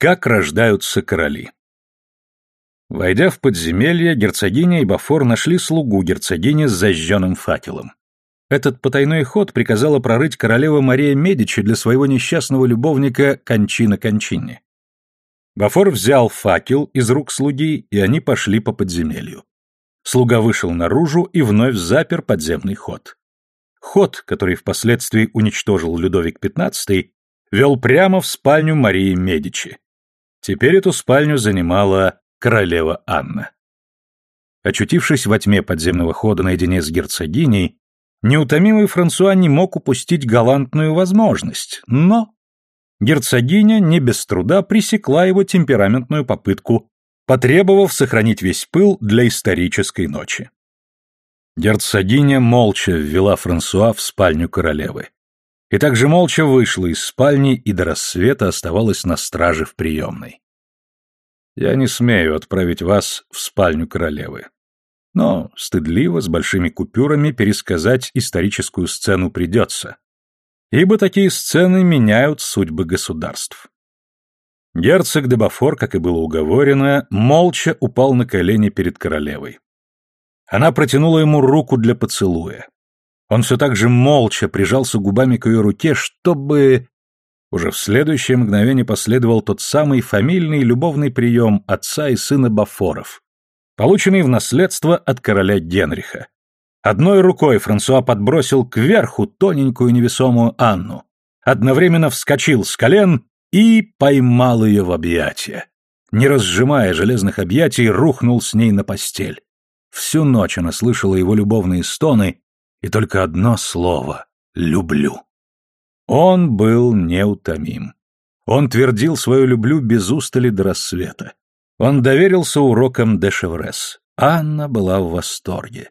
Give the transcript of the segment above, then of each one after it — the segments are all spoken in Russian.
Как рождаются короли Войдя в подземелье, герцогиня и Бафор нашли слугу герцогини с зажженным факелом. Этот потайной ход приказала прорыть королева Мария Медичи для своего несчастного любовника Кончина Кончини. Бафор взял факел из рук слуги, и они пошли по подземелью. Слуга вышел наружу и вновь запер подземный ход. Ход, который впоследствии уничтожил Людовик XV, вел прямо в спальню Марии Медичи. Теперь эту спальню занимала королева Анна. Очутившись во тьме подземного хода наедине с герцогиней, неутомимый Франсуа не мог упустить галантную возможность, но... Герцогиня не без труда пресекла его темпераментную попытку, потребовав сохранить весь пыл для исторической ночи. Герцогиня молча ввела Франсуа в спальню королевы. И также молча вышла из спальни и до рассвета оставалась на страже в приемной. Я не смею отправить вас в спальню королевы. Но стыдливо, с большими купюрами, пересказать историческую сцену придется. Ибо такие сцены меняют судьбы государств. Герцог де Бафор, как и было уговорено, молча упал на колени перед королевой. Она протянула ему руку для поцелуя. Он все так же молча прижался губами к ее руке, чтобы уже в следующее мгновение последовал тот самый фамильный любовный прием отца и сына Бафоров, полученный в наследство от короля Генриха. Одной рукой Франсуа подбросил кверху тоненькую невесомую Анну, одновременно вскочил с колен и поймал ее в объятия. Не разжимая железных объятий, рухнул с ней на постель. Всю ночь она слышала его любовные стоны и только одно слово — «люблю». Он был неутомим. Он твердил свою «люблю» без устали до рассвета. Он доверился урокам де Шеврес. Анна была в восторге.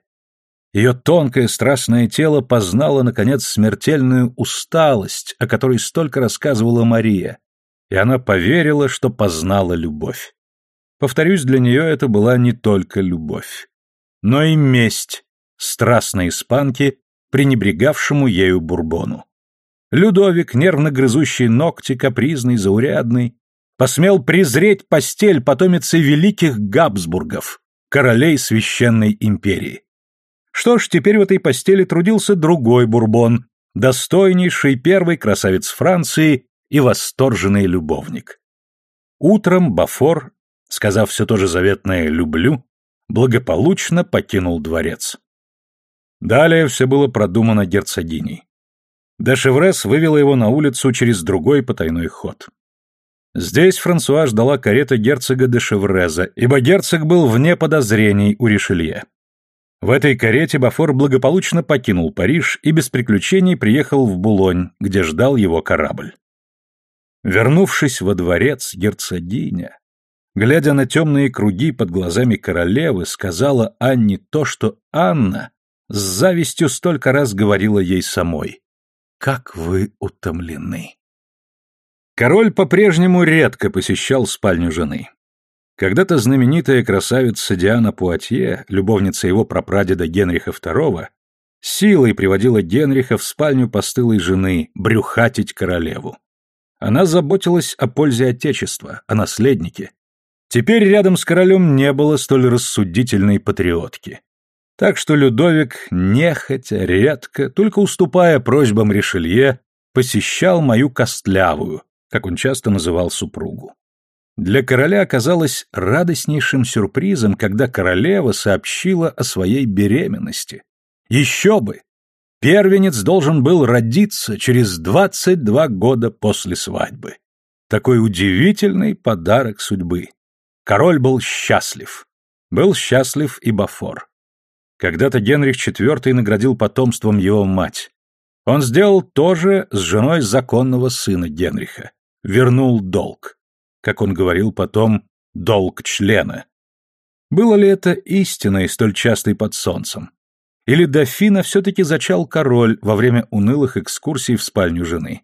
Ее тонкое страстное тело познало, наконец, смертельную усталость, о которой столько рассказывала Мария, и она поверила, что познала любовь. Повторюсь, для нее это была не только любовь, но и месть страстной испанки, пренебрегавшему ею Бурбону. Людовик, нервно грызущий ногти, капризный, заурядный, посмел презреть постель потомицы великих Габсбургов, королей священной империи. Что ж, теперь в этой постели трудился другой Бурбон, достойнейший первый красавец Франции и восторженный любовник. Утром Бафор, сказав все то же заветное «люблю», благополучно покинул дворец. Далее все было продумано герцогиней. Дешеврес вывела его на улицу через другой потайной ход. Здесь Франсуа ждала карета герцога де Шевреза, ибо герцог был вне подозрений у Ришелье. В этой карете Бафор благополучно покинул Париж и без приключений приехал в Булонь, где ждал его корабль. Вернувшись во дворец, герцогиня, глядя на темные круги под глазами королевы, сказала Анне то, что Анна с завистью столько раз говорила ей самой. Как вы утомлены. Король по-прежнему редко посещал спальню жены. Когда-то знаменитая красавица Диана Пуатье, любовница его прапрадеда Генриха II, силой приводила Генриха в спальню постылой жены брюхатить королеву. Она заботилась о пользе Отечества, о наследнике. Теперь рядом с королем не было столь рассудительной патриотки. Так что Людовик, нехотя, редко, только уступая просьбам Ришелье, посещал мою костлявую, как он часто называл супругу. Для короля оказалось радостнейшим сюрпризом, когда королева сообщила о своей беременности. Еще бы! Первенец должен был родиться через 22 года после свадьбы. Такой удивительный подарок судьбы. Король был счастлив. Был счастлив и Бафор. Когда-то Генрих IV наградил потомством его мать. Он сделал то же с женой законного сына Генриха. Вернул долг. Как он говорил потом, долг члена. Было ли это истиной, столь частой под солнцем? Или дофина все-таки зачал король во время унылых экскурсий в спальню жены?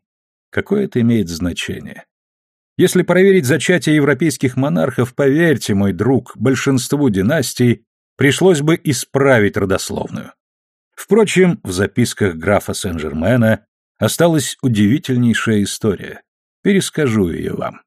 Какое это имеет значение? Если проверить зачатие европейских монархов, поверьте, мой друг, большинству династий пришлось бы исправить родословную. Впрочем, в записках графа Сен-Жермена осталась удивительнейшая история. Перескажу ее вам.